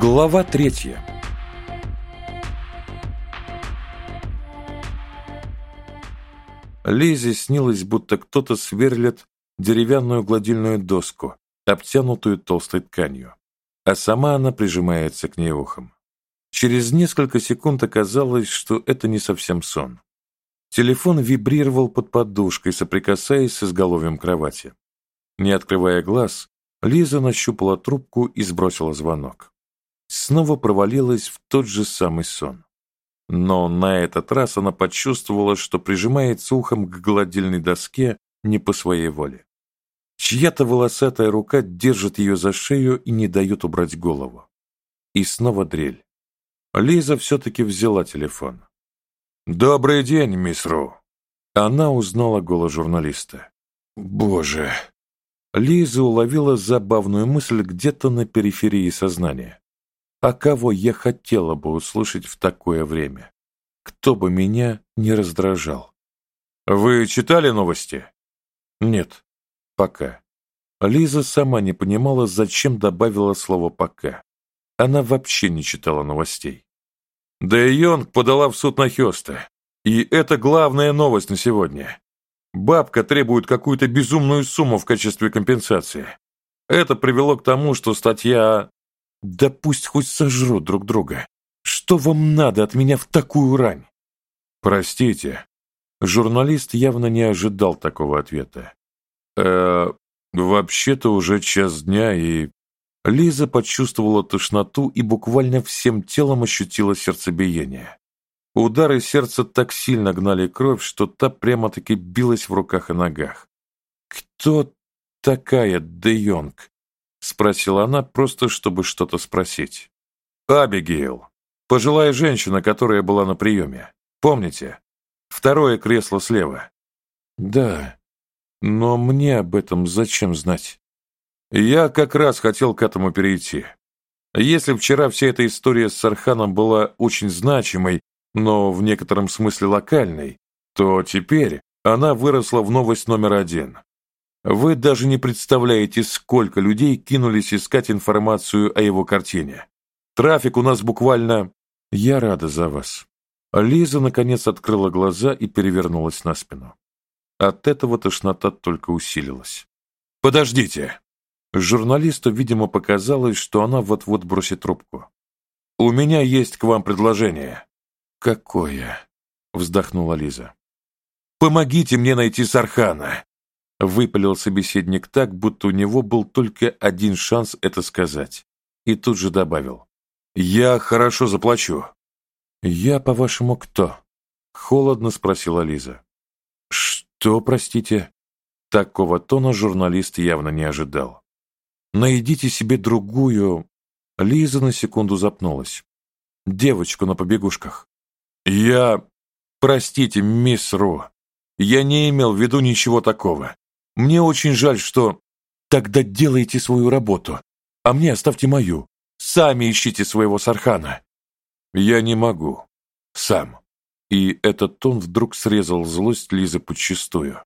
Глава третья Лизе снилось, будто кто-то сверлит деревянную гладильную доску, обтянутую толстой тканью, а сама она прижимается к ней ухом. Через несколько секунд оказалось, что это не совсем сон. Телефон вибрировал под подушкой, соприкасаясь с изголовьем кровати. Не открывая глаз, Лиза нащупала трубку и сбросила звонок. Снова провалилась в тот же самый сон. Но на этот раз она почувствовала, что прижимается ухом к гладильной доске не по своей воле. Чья-то волосатая рука держит ее за шею и не дает убрать голову. И снова дрель. Лиза все-таки взяла телефон. «Добрый день, мисс Ру!» Она узнала голос журналиста. «Боже!» Лиза уловила забавную мысль где-то на периферии сознания. А кого я хотела бы услышать в такое время? Кто бы меня не раздражал? Вы читали новости? Нет, пока. Лиза сама не понимала, зачем добавила слово «пока». Она вообще не читала новостей. Да и Йонг подала в суд на Хёста. И это главная новость на сегодня. Бабка требует какую-то безумную сумму в качестве компенсации. Это привело к тому, что статья... Да пусть хоть сожрут друг друга. Что вам надо от меня в такую рань? Простите. Журналист явно не ожидал такого ответа. Э, вообще-то уже час дня, и... Лиза почувствовала тошноту и буквально всем телом ощутила сердцебиение. Удары сердца так сильно гнали кровь, что та прямо-таки билась в руках и ногах. «Кто такая Де Йонг?» — спросила она, просто чтобы что-то спросить. «Абигейл. Пожилая женщина, которая была на приеме. Помните? Второе кресло слева». «Да. Но мне об этом зачем знать?» «Я как раз хотел к этому перейти. Если вчера вся эта история с Сарханом была очень значимой, но в некотором смысле локальной, то теперь она выросла в новость номер один. Вы даже не представляете, сколько людей кинулись искать информацию о его картине. Трафик у нас буквально... Я рада за вас. Лиза, наконец, открыла глаза и перевернулась на спину. От этого тошнота только усилилась. «Подождите!» Журналисту, видимо, показалось, что она вот-вот бросит трубку. «У меня есть к вам предложение». «Какое?» — вздохнула Лиза. «Помогите мне найти Сархана!» Выпалил собеседник так, будто у него был только один шанс это сказать. И тут же добавил. «Я хорошо заплачу». «Я, по-вашему, кто?» — холодно спросила Лиза. «Что, простите?» Такого тона журналист явно не ожидал. «Найдите себе другую...» Лиза на секунду запнулась. «Девочку на побегушках. «Я... Простите, мисс Ру. Я не имел в виду ничего такого. Мне очень жаль, что... Тогда делайте свою работу, а мне оставьте мою. Сами ищите своего Сархана». «Я не могу. Сам». И этот тон вдруг срезал злость Лизы подчистую.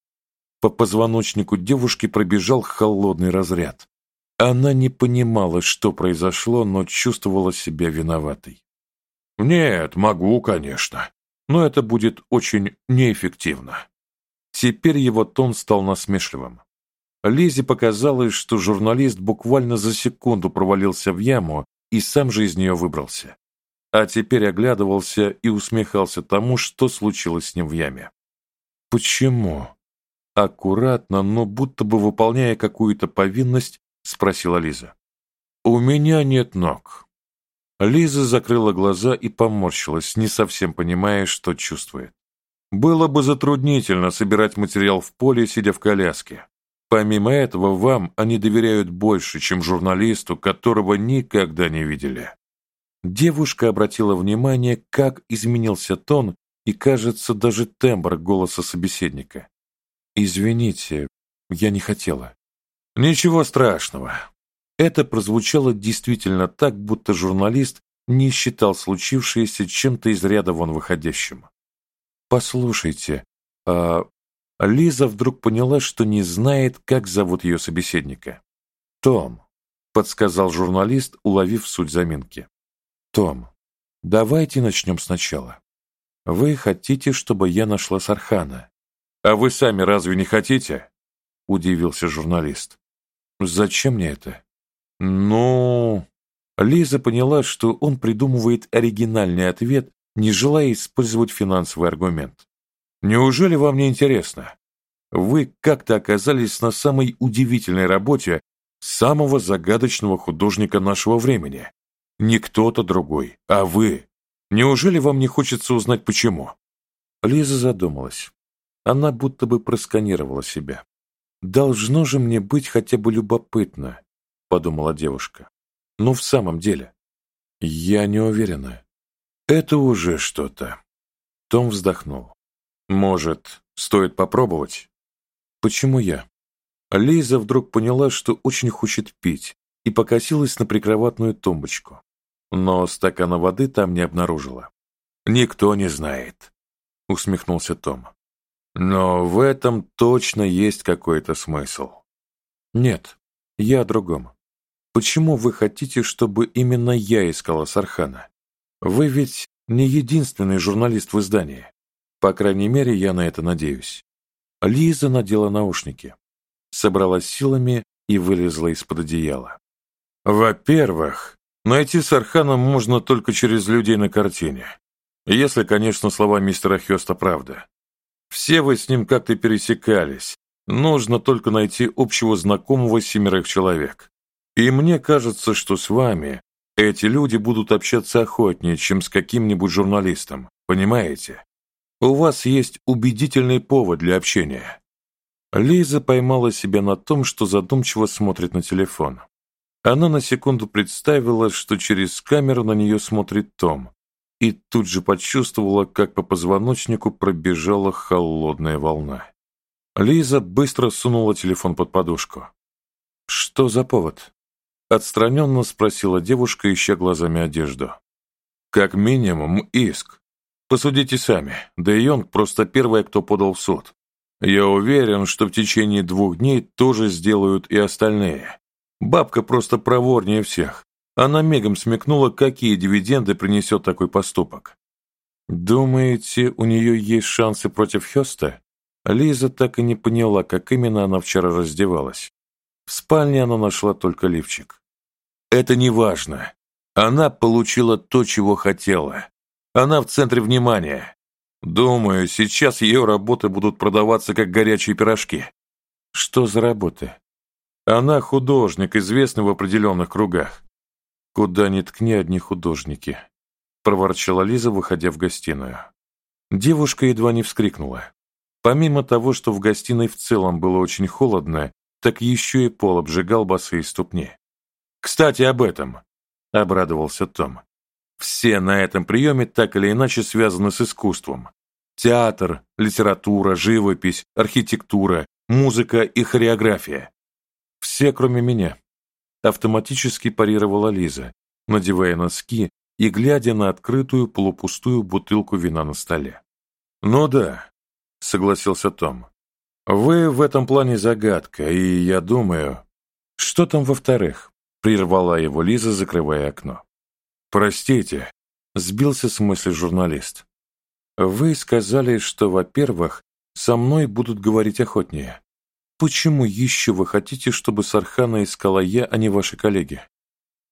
По позвоночнику девушки пробежал холодный разряд. Она не понимала, что произошло, но чувствовала себя виноватой. Нет, могу, конечно, но это будет очень неэффективно. Теперь его тон стал насмешливым. Лизе показалось, что журналист буквально за секунду провалился в яму и сам же из нее выбрался. А теперь оглядывался и усмехался тому, что случилось с ним в яме. «Почему?» Аккуратно, но будто бы выполняя какую-то повинность, спросила Лиза. «У меня нет ног. Лиза закрыла глаза и поморщилась, не совсем понимая, что чувствует. Было бы затруднительно собирать материал в поле, сидя в коляске. Помимо этого, вам они доверяют больше, чем журналисту, которого никогда не видели. Девушка обратила внимание, как изменился тон и, кажется, даже тембр голоса собеседника. «Извините, я не хотела». «Ничего страшного. Это прозвучало действительно так, будто журналист не считал случившееся чем-то из ряда вон выходящим. «Послушайте, а...» Лиза вдруг поняла, что не знает, как зовут ее собеседника. «Том», — подсказал журналист, уловив суть заминки. Том, давайте начнем сначала. Вы хотите, чтобы я нашла Сархана? А вы сами разве не хотите? Удивился журналист. Зачем мне это? Ну, Лиза поняла, что он придумывает оригинальный ответ, не желая использовать финансовый аргумент. Неужели вам не интересно? Вы как-то оказались на самой удивительной работе самого загадочного художника нашего времени. Не кто-то другой, а вы. Неужели вам не хочется узнать почему? Лиза задумалась. Она будто бы просканировала себя. Должно же мне быть хотя бы любопытно, подумала девушка. Но в самом деле, я не уверена. Это уже что-то. Том вздохнул. Может, стоит попробовать? Почему я? Лиза вдруг поняла, что очень хочет пить, и покосилась на прикроватную тумбочку. Но стакана воды там не обнаружила. «Никто не знает», — усмехнулся Том. «Но в этом точно есть какой-то смысл». «Нет, я о другом. Почему вы хотите, чтобы именно я искала Сархана? Вы ведь не единственный журналист в издании. По крайней мере, я на это надеюсь». Лиза надела наушники, собралась силами и вылезла из-под одеяла. «Во-первых, найти Сархана можно только через людей на картине. Если, конечно, слова мистера Хёста правда. Все вы с ним как-то пересекались. Нужно только найти общего знакомого семерых человек. И мне кажется, что с вами эти люди будут общаться охотнее, чем с каким-нибудь журналистом. Понимаете? У вас есть убедительный повод для общения. Лиза поймала себя на том, что задумчиво смотрит на телефон. Она на секунду представила, что через камеру на нее смотрит Том, и тут же почувствовала, как по позвоночнику пробежала холодная волна. Лиза быстро сунула телефон под подушку. «Что за повод?» Отстраненно спросила девушка, ища глазами одежду. «Как минимум, иск. Посудите сами, Де Йонг просто первая, кто подал в суд. Я уверен, что в течение двух дней тоже сделают и остальные. Бабка просто проворнее всех. Она мигом смекнула, какие дивиденды принесет такой поступок. Думаете, у нее есть шансы против Хёста? Лиза так и не поняла, как именно она вчера раздевалась. В спальне она нашла только лифчик. Это не важно. Она получила то, чего хотела. Она в центре внимания. Думаю, сейчас ее работы будут продаваться как горячие пирожки. Что за работы? Она художник, известный в определенных кругах. Куда ни ткни одни художники, проворчала Лиза, выходя в гостиную. Девушка едва не вскрикнула. Помимо того, что в гостиной в целом было очень холодно, так еще и пол обжигал босые ступни. «Кстати, об этом», — обрадовался Том. Все на этом приеме так или иначе связаны с искусством. Театр, литература, живопись, архитектура, музыка и хореография. Все, кроме меня. Автоматически парировала Лиза, надевая носки и глядя на открытую полупустую бутылку вина на столе. «Ну да», — согласился Том. «Вы в этом плане загадка, и я думаю...» «Что там во-вторых?» — прервала его Лиза, закрывая окно. «Простите», — сбился с мысли журналист. «Вы сказали, что, во-первых, со мной будут говорить охотнее. Почему еще вы хотите, чтобы Сархана искала я, а не ваши коллеги?»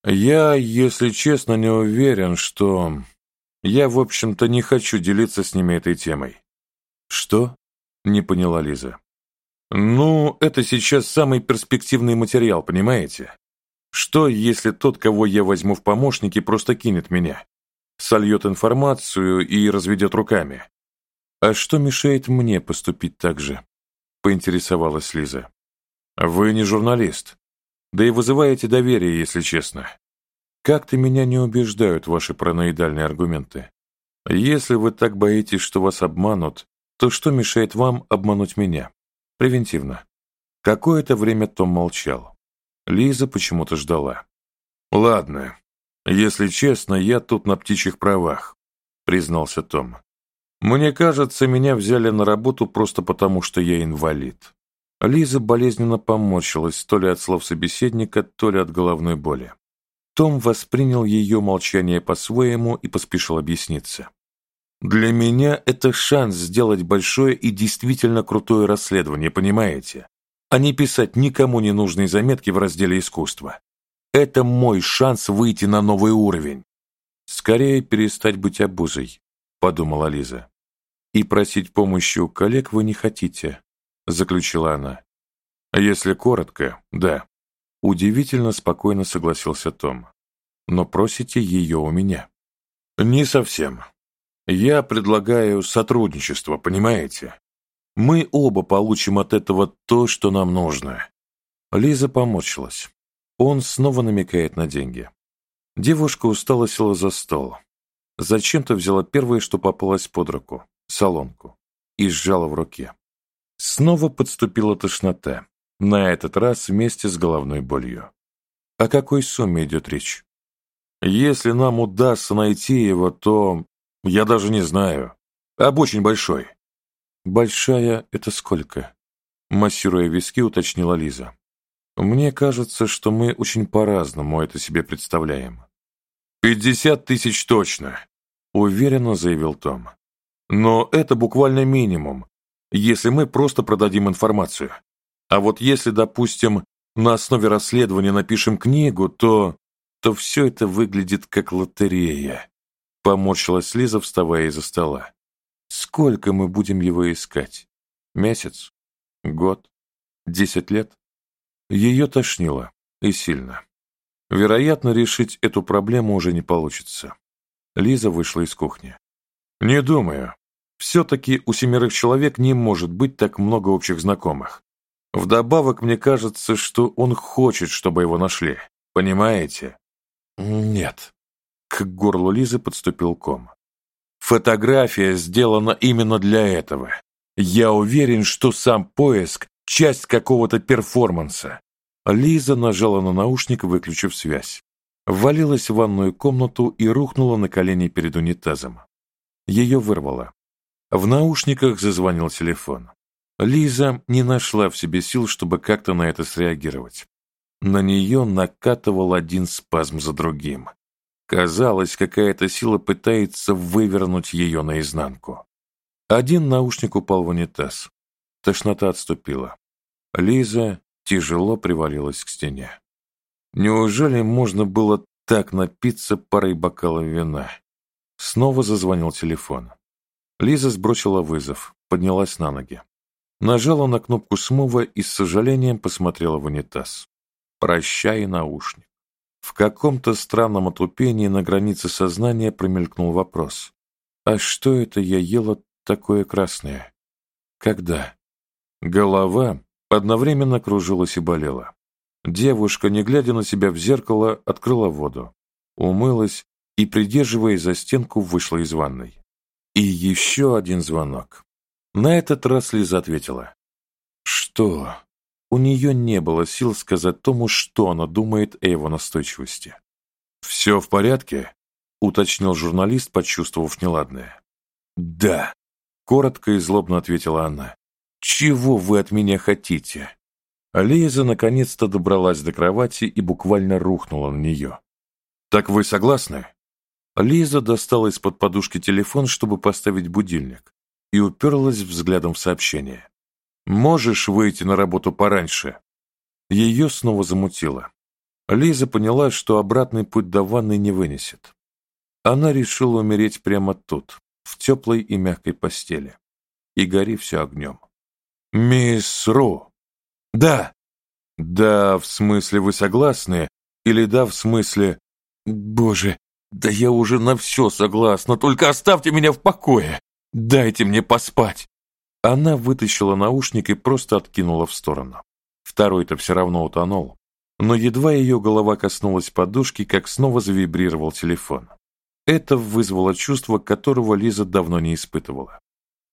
«Я, если честно, не уверен, что... Я, в общем-то, не хочу делиться с ними этой темой». «Что?» — не поняла Лиза. «Ну, это сейчас самый перспективный материал, понимаете? Что, если тот, кого я возьму в помощники, просто кинет меня? Сольет информацию и разведет руками. А что мешает мне поступить так же? Поинтересовалась Лиза. Вы не журналист. Да и вызываете доверие, если честно. Как-то меня не убеждают ваши параноидальные аргументы. Если вы так боитесь, что вас обманут, то что мешает вам обмануть меня? Превентивно. Какое-то время Том молчал. Лиза почему-то ждала. «Ладно, если честно, я тут на птичьих правах», — признался Том. «Мне кажется, меня взяли на работу просто потому, что я инвалид. Лиза болезненно поморщилась то ли от слов собеседника, то ли от головной боли. Том воспринял ее молчание по-своему и поспешил объясниться. «Для меня это шанс сделать большое и действительно крутое расследование, понимаете? А не писать никому не нужные заметки в разделе искусства. Это мой шанс выйти на новый уровень. Скорее перестать быть обузой, подумала Лиза. И просить помощи у коллег вы не хотите, заключила она. Если коротко, да. Удивительно спокойно согласился Том. Но просите ее у меня. Не совсем. Я предлагаю сотрудничество, понимаете? Мы оба получим от этого то, что нам нужно. Лиза поморщилась. Он снова намекает на деньги. Девушка устало села за стол. Зачем-то взяла первое, что попалось под руку – солонку, и сжала в руке. Снова подступила тошнота, на этот раз вместе с головной болью. О какой сумме идет речь? Если нам удастся найти его, то... Я даже не знаю. Об очень большой. Большая – это сколько? Массируя виски, уточнила Лиза. Мне кажется, что мы очень по-разному это себе представляем. «Пятьдесят тысяч точно», — уверенно заявил Том. «Но это буквально минимум, если мы просто продадим информацию. А вот если, допустим, на основе расследования напишем книгу, то... то все это выглядит как лотерея», — поморщилась Лиза, вставая из-за стола. «Сколько мы будем его искать? Месяц? Год? Десять лет?» Ее тошнило, и сильно. Вероятно, решить эту проблему уже не получится. Лиза вышла из кухни. «Не думаю. Все-таки у семерых человек не может быть так много общих знакомых. Вдобавок, мне кажется, что он хочет, чтобы его нашли. Понимаете?» «Нет». К горлу Лизы подступил ком. «Фотография сделана именно для этого. Я уверен, что сам поиск часть какого-то перформанса. Лиза нажала на наушник, выключив связь. Ввалилась в ванную комнату и рухнула на колени перед унитазом. Ее вырвало. В наушниках зазвонил телефон. Лиза не нашла в себе сил, чтобы как-то на это среагировать. На нее накатывал один спазм за другим. Казалось, какая-то сила пытается вывернуть ее наизнанку. Один наушник упал в унитаз. Тошнота отступила. Лиза тяжело привалилась к стене. Неужели можно было так напиться парой бокалов вина? Снова зазвонил телефон. Лиза сбросила вызов, поднялась на ноги. Нажала на кнопку смува и с сожалением посмотрела в унитаз. «Прощай, наушник». В каком-то странном отупении на границе сознания промелькнул вопрос. «А что это я ела такое красное? Когда?» Голова одновременно кружилась и болела. Девушка, не глядя на себя в зеркало, открыла воду, умылась и, придерживаясь за стенку, вышла из ванной. И еще один звонок. На этот раз Лиза ответила. Что? У нее не было сил сказать Тому, что она думает о его настойчивости. «Все в порядке?» — уточнил журналист, почувствовав неладное. «Да», — коротко и злобно ответила она. «Чего вы от меня хотите?» Лиза наконец-то добралась до кровати и буквально рухнула на нее. «Так вы согласны?» Лиза достала из-под подушки телефон, чтобы поставить будильник, и уперлась взглядом в сообщение. «Можешь выйти на работу пораньше?» Ее снова замутило. Лиза поняла, что обратный путь до ванны не вынесет. Она решила умереть прямо тут, в теплой и мягкой постели. И гори все огнем. «Мисс Ру!» «Да!» «Да, в смысле вы согласны?» Или да, в смысле... «Боже, да я уже на все согласна, только оставьте меня в покое! Дайте мне поспать!» Она вытащила наушник и просто откинула в сторону. Второй-то все равно утонул. Но едва ее голова коснулась подушки, как снова завибрировал телефон. Это вызвало чувство, которого Лиза давно не испытывала.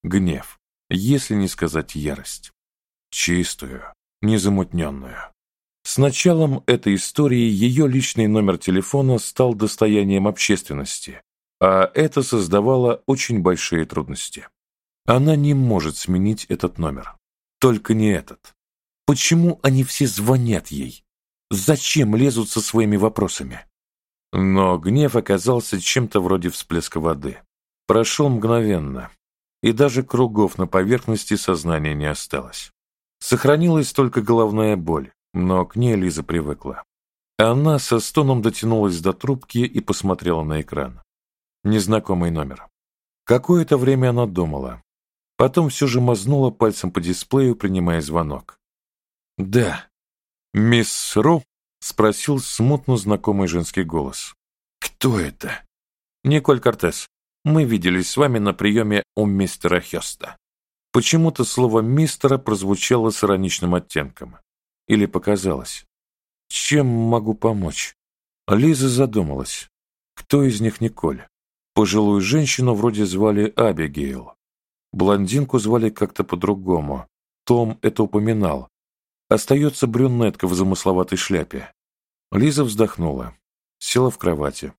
Гнев если не сказать ярость. Чистую, незамутненную. С началом этой истории ее личный номер телефона стал достоянием общественности, а это создавало очень большие трудности. Она не может сменить этот номер. Только не этот. Почему они все звонят ей? Зачем лезут со своими вопросами? Но гнев оказался чем-то вроде всплеска воды. Прошел мгновенно, и даже кругов на поверхности сознания не осталось. Сохранилась только головная боль, но к ней Лиза привыкла. Она со стоном дотянулась до трубки и посмотрела на экран. Незнакомый номер. Какое-то время она думала. Потом все же мазнула пальцем по дисплею, принимая звонок. «Да». «Мисс Ру?» — спросил смутно знакомый женский голос. «Кто это?» «Николь Кортес. Мы виделись с вами на приеме у мистера Хёста». Почему-то слово «мистера» прозвучало с ироничным оттенком. Или показалось. «Чем могу помочь?» Лиза задумалась. Кто из них Николь? Пожилую женщину вроде звали Абигейл. Блондинку звали как-то по-другому. Том это упоминал. Остается брюнетка в замысловатой шляпе. Лиза вздохнула, села в кровати,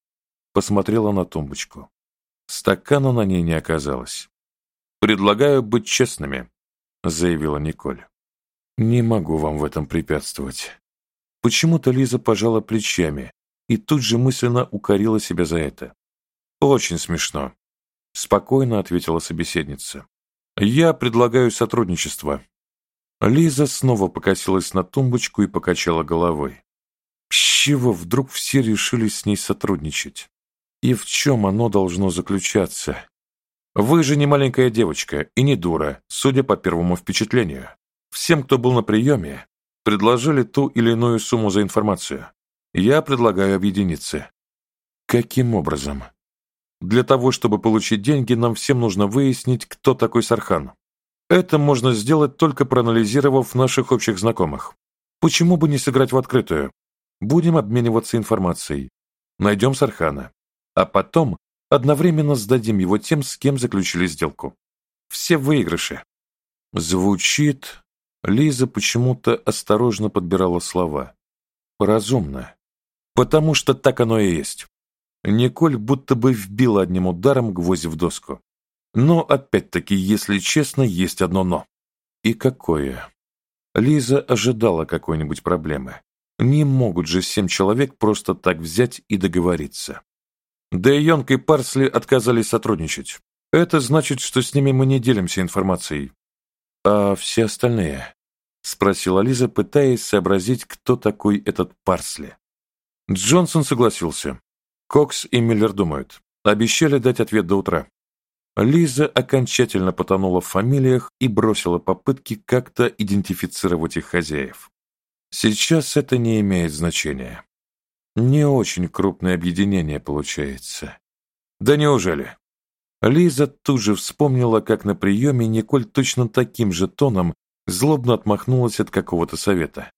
посмотрела на тумбочку. Стакана на ней не оказалось. «Предлагаю быть честными», — заявила Николь. «Не могу вам в этом препятствовать». Почему-то Лиза пожала плечами и тут же мысленно укорила себя за это. «Очень смешно», — спокойно ответила собеседница. «Я предлагаю сотрудничество». Лиза снова покосилась на тумбочку и покачала головой. Чего вдруг все решили с ней сотрудничать? И в чем оно должно заключаться? Вы же не маленькая девочка и не дура, судя по первому впечатлению. Всем, кто был на приеме, предложили ту или иную сумму за информацию. Я предлагаю объединиться. Каким образом? Для того, чтобы получить деньги, нам всем нужно выяснить, кто такой Сархан. Это можно сделать, только проанализировав наших общих знакомых. Почему бы не сыграть в открытую? Будем обмениваться информацией. Найдем Сархана. А потом одновременно сдадим его тем, с кем заключили сделку. Все выигрыши. Звучит... Лиза почему-то осторожно подбирала слова. Разумно. Потому что так оно и есть. Николь будто бы вбила одним ударом гвоздь в доску. Но, опять-таки, если честно, есть одно «но». И какое? Лиза ожидала какой-нибудь проблемы. Не могут же семь человек просто так взять и договориться. Да и Йонг и Парсли отказались сотрудничать. Это значит, что с ними мы не делимся информацией. А все остальные? Спросила Лиза, пытаясь сообразить, кто такой этот Парсли. Джонсон согласился. Кокс и Миллер думают. Обещали дать ответ до утра. Лиза окончательно потонула в фамилиях и бросила попытки как-то идентифицировать их хозяев. Сейчас это не имеет значения. Не очень крупное объединение получается. Да неужели? Лиза тут же вспомнила, как на приеме Николь точно таким же тоном злобно отмахнулась от какого-то совета.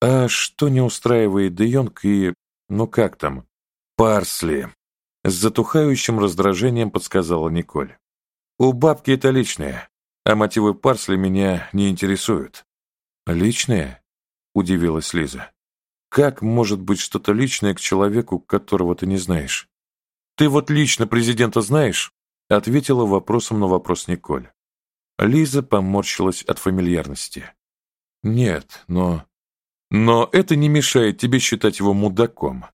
А что не устраивает Де Йонг и... ну как там? «Парсли!» — с затухающим раздражением подсказала Николь. «У бабки это личное, а мотивы Парсли меня не интересуют». «Личное?» — удивилась Лиза. «Как может быть что-то личное к человеку, которого ты не знаешь?» «Ты вот лично президента знаешь?» — ответила вопросом на вопрос Николь. Лиза поморщилась от фамильярности. «Нет, но...» «Но это не мешает тебе считать его мудаком.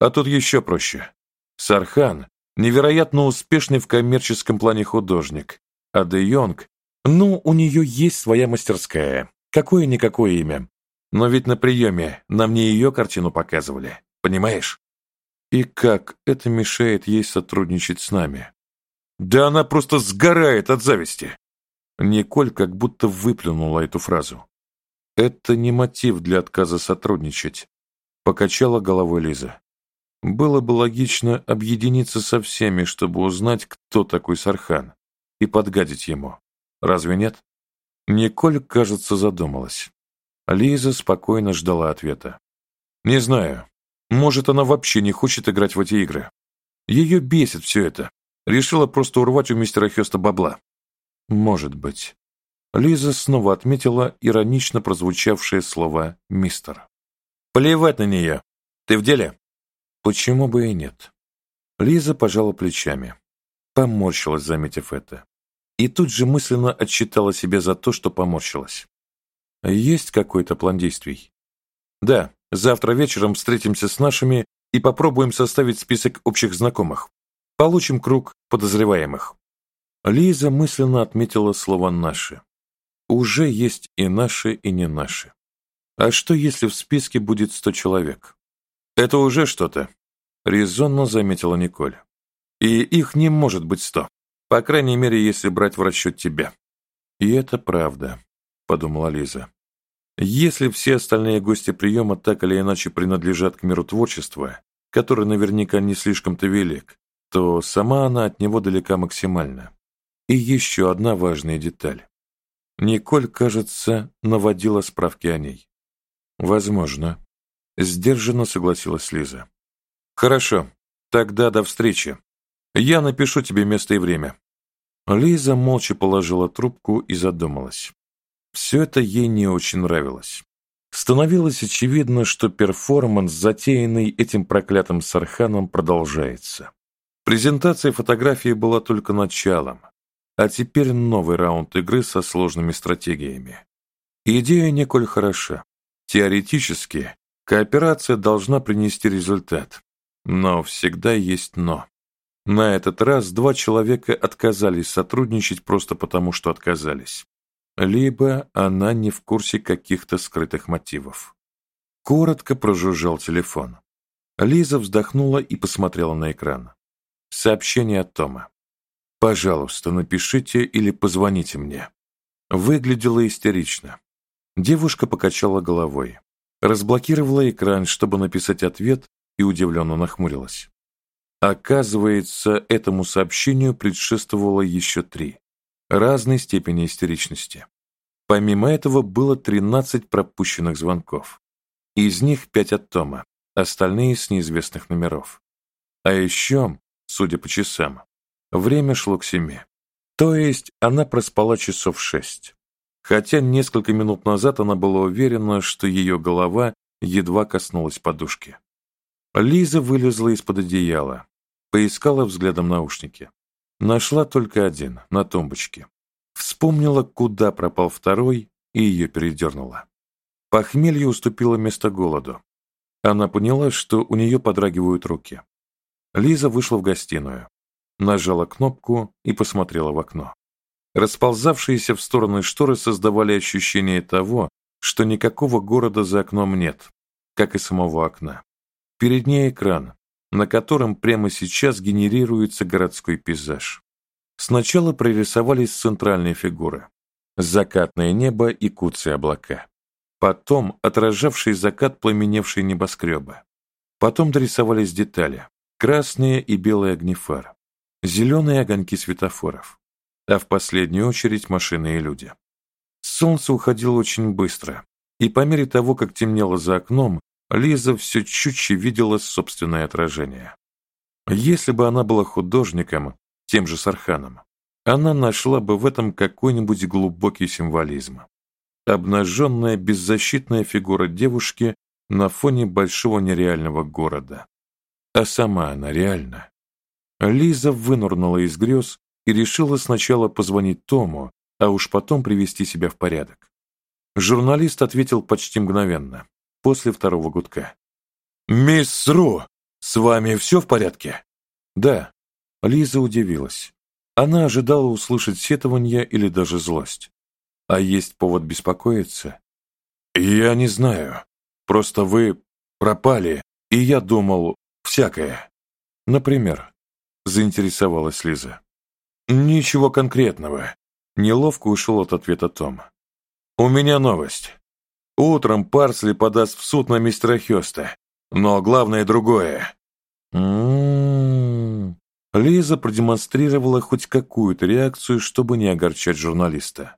А тут еще проще. Сархан – невероятно успешный в коммерческом плане художник, а Де Йонг – ну, у нее есть своя мастерская, какое-никакое имя. Но ведь на приеме нам не ее картину показывали, понимаешь? И как это мешает ей сотрудничать с нами? Да она просто сгорает от зависти. Николь как будто выплюнула эту фразу. Это не мотив для отказа сотрудничать, покачала головой Лиза. Было бы логично объединиться со всеми, чтобы узнать, кто такой Сархан, и подгадить ему. Разве нет? Николь, кажется, задумалась. Лиза спокойно ждала ответа. «Не знаю. Может, она вообще не хочет играть в эти игры. Ее бесит все это. Решила просто урвать у мистера Хёста бабла». «Может быть». Лиза снова отметила иронично прозвучавшее слово «мистер». «Плевать на нее. Ты в деле?» Почему бы и нет? Лиза пожала плечами, поморщилась, заметив это. И тут же мысленно отчитала себя за то, что поморщилась. Есть какой-то план действий? Да, завтра вечером встретимся с нашими и попробуем составить список общих знакомых. Получим круг подозреваемых. Лиза мысленно отметила слово «наши». Уже есть и наши, и не наши. А что, если в списке будет сто человек? Это уже что-то, резонно заметила Николь. И их не может быть сто. По крайней мере, если брать в расчет тебя. И это правда, подумала Лиза. Если все остальные гости приема так или иначе принадлежат к миру творчества, который наверняка не слишком-то велик, то сама она от него далека максимально. И еще одна важная деталь. Николь, кажется, наводила справки о ней. Возможно. Сдержанно согласилась Лиза. Хорошо, тогда до встречи. Я напишу тебе место и время. Лиза молча положила трубку и задумалась. Все это ей не очень нравилось. Становилось очевидно, что перформанс, затеянный этим проклятым Сарханом, продолжается. Презентация фотографии была только началом, а теперь новый раунд игры со сложными стратегиями. Идея Николь хороша. Теоретически, кооперация должна принести результат. Но всегда есть «но». На этот раз два человека отказались сотрудничать просто потому, что отказались. Либо она не в курсе каких-то скрытых мотивов. Коротко прожужжал телефон. Лиза вздохнула и посмотрела на экран. Сообщение от Тома. «Пожалуйста, напишите или позвоните мне». Выглядело истерично. Девушка покачала головой, разблокировала экран, чтобы написать ответ, и удивленно нахмурилась. Оказывается, этому сообщению предшествовало еще три разной степени истеричности. Помимо этого было 13 пропущенных звонков. Из них 5 от Тома, остальные с неизвестных номеров. А еще, судя по часам, время шло к семи. То есть она проспала часов шесть. Хотя несколько минут назад она была уверена, что ее голова едва коснулась подушки. Лиза вылезла из-под одеяла, поискала взглядом наушники. Нашла только один, на тумбочке. Вспомнила, куда пропал второй, и ее передернуло. Похмелье уступило место голоду. Она поняла, что у нее подрагивают руки. Лиза вышла в гостиную, нажала кнопку и посмотрела в окно. Расползавшиеся в стороны шторы создавали ощущение того, что никакого города за окном нет, как и самого окна. Перед ней экран, на котором прямо сейчас генерируется городской пейзаж. Сначала прорисовались центральные фигуры. Закатное небо и куцые облака. Потом отражавший закат пламеневшие небоскребы. Потом дорисовались детали. Красные и белые огни фар. Зеленые огоньки светофоров. А в последнюю очередь машины и люди. Солнце уходило очень быстро, и по мере того, как темнело за окном, Лиза все чутьче видела собственное отражение. Если бы она была художником, тем же Сарханом, она нашла бы в этом какой-нибудь глубокий символизм. Обнаженная беззащитная фигура девушки на фоне большого нереального города. А сама она реальна. Лиза вынурнула из грез и решила сначала позвонить Тому, а уж потом привести себя в порядок. Журналист ответил почти мгновенно после второго гудка. «Мисс Ру, с вами все в порядке?» «Да». Лиза удивилась. Она ожидала услышать сетование или даже злость. А есть повод беспокоиться? «Я не знаю. Просто вы пропали, и я думал всякое». «Например?» – заинтересовалась Лиза. «Ничего конкретного». Неловко ушел от ответа Том. «У меня новость. Утром Парсли подаст в суд на мистера Хёста. Но главное другое. М-м-м. Лиза продемонстрировала хоть какую-то реакцию, чтобы не огорчать журналиста.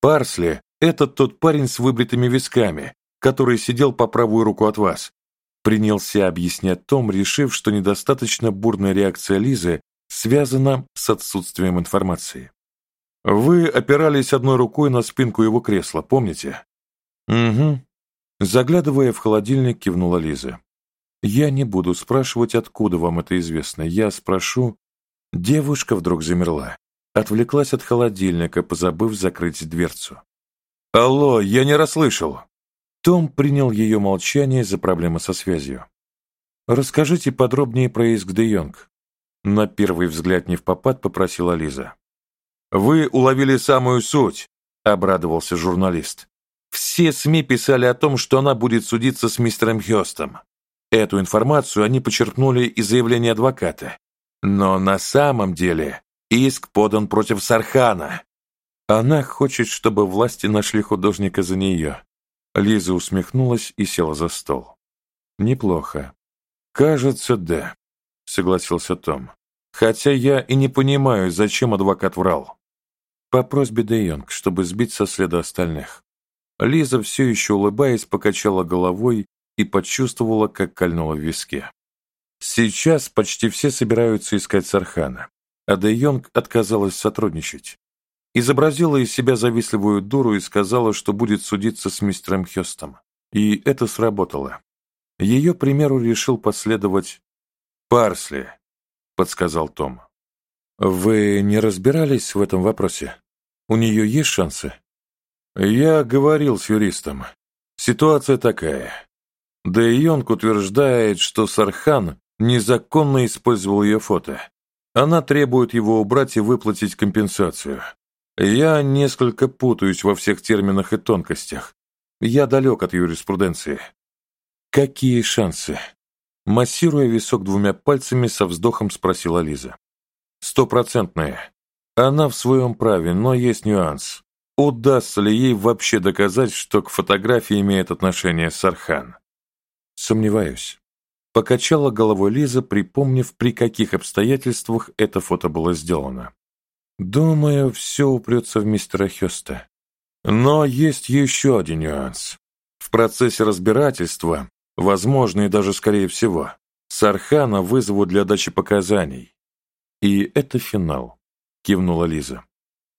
Парсли – это тот парень с выбритыми висками, который сидел по правую руку от вас. Принялся объяснять Том, решив, что недостаточно бурная реакция Лизы связана с отсутствием информации. Вы опирались одной рукой на спинку его кресла, помните? «Угу». Заглядывая в холодильник, кивнула Лиза. «Я не буду спрашивать, откуда вам это известно. Я спрошу...» Девушка вдруг замерла. Отвлеклась от холодильника, позабыв закрыть дверцу. Алло, я не расслышал. Том принял ее молчание за проблемы со связью. Расскажите подробнее про иск Де Йонг. На первый взгляд не в попад попросила Лиза. Вы уловили самую суть, обрадовался журналист. Все СМИ писали о том, что она будет судиться с мистером Хёстом. Эту информацию они почерпнули из заявления адвоката. Но на самом деле иск подан против Сархана. Она хочет, чтобы власти нашли художника за нее. Лиза усмехнулась и села за стол. Неплохо. Кажется, да, согласился Том. Хотя я и не понимаю, зачем адвокат врал. По просьбе Де Йонг, чтобы сбить со следа остальных. Лиза, все еще улыбаясь, покачала головой и почувствовала, как кольнуло в виске. Сейчас почти все собираются искать Сархана, а Де Йонг отказалась сотрудничать. Изобразила из себя завистливую дуру и сказала, что будет судиться с мистером Хёстом. И это сработало. Ее примеру решил последовать Парсли, подсказал Том. Вы не разбирались в этом вопросе? У нее есть шансы? Я говорил с юристом. Ситуация такая. Де Йонг утверждает, что Сархан незаконно использовал ее фото. Она требует его убрать и выплатить компенсацию. Я несколько путаюсь во всех терминах и тонкостях. Я далек от юриспруденции. Какие шансы? Массируя висок двумя пальцами, со вздохом спросила Лиза. Стопроцентные. Она в своем праве, но есть нюанс. Удастся ли ей вообще доказать, что к фотографии имеет отношение Сархан? Сомневаюсь. Покачала головой Лиза, припомнив, при каких обстоятельствах это фото было сделано. Думаю, все упрется в мистера Хёста. Но есть еще один нюанс. В процессе разбирательства, возможно и даже скорее всего, Сархана вызовут для дачи показаний. И это финал, кивнула Лиза.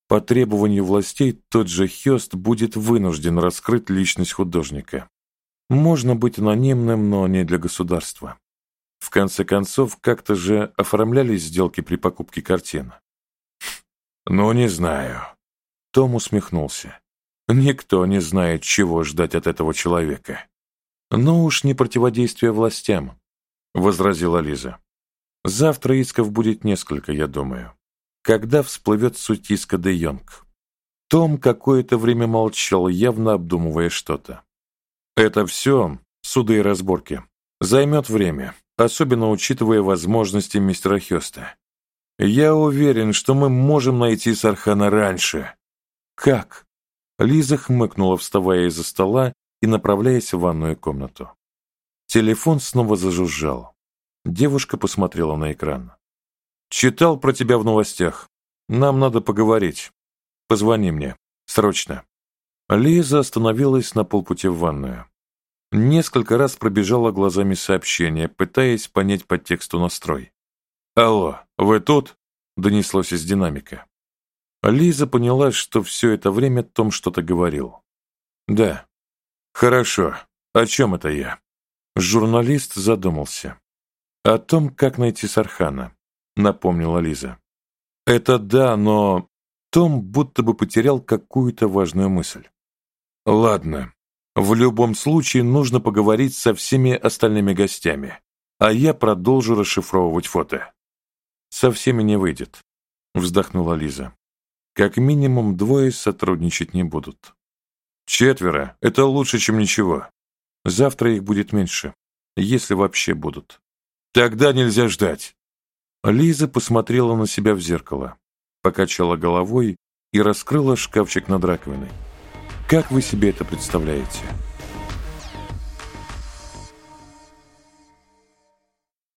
По требованию властей тот же Хёст будет вынужден раскрыть личность художника. Можно быть анонимным, но не для государства. В конце концов, как-то же оформлялись сделки при покупке картин. Ну, не знаю. Том усмехнулся. Никто не знает, чего ждать от этого человека. Но уж не противодействие властям, возразила Лиза. Завтра исков будет несколько, я думаю. Когда всплывет суть иска де Йонг? Том какое-то время молчал, явно обдумывая что-то. Это все, суды и разборки, займет время, особенно учитывая возможности мистера Хёста. Я уверен, что мы можем найти Сархана раньше. Как? Лиза хмыкнула, вставая из-за стола и направляясь в ванную комнату. Телефон снова зажужжал. Девушка посмотрела на экран. Читал про тебя в новостях. Нам надо поговорить. Позвони мне. Срочно. Лиза остановилась на полпути в ванную. Несколько раз пробежала глазами сообщение, пытаясь понять по тексту настрой. «Алло, вы тут?» — донеслось из динамика. Лиза поняла, что все это время Том что-то говорил. «Да». «Хорошо. О чем это я?» Журналист задумался. «О том, как найти Сархана», — напомнила Лиза. «Это да, но...» Том будто бы потерял какую-то важную мысль. Ладно. В любом случае нужно поговорить со всеми остальными гостями, а я продолжу расшифровывать фото. Со всеми не выйдет, вздохнула Лиза. Как минимум двое сотрудничать не будут. Четверо это лучше, чем ничего. Завтра их будет меньше, если вообще будут. Тогда нельзя ждать. Лиза посмотрела на себя в зеркало, покачала головой и раскрыла шкафчик над раковиной. Как вы себе это представляете?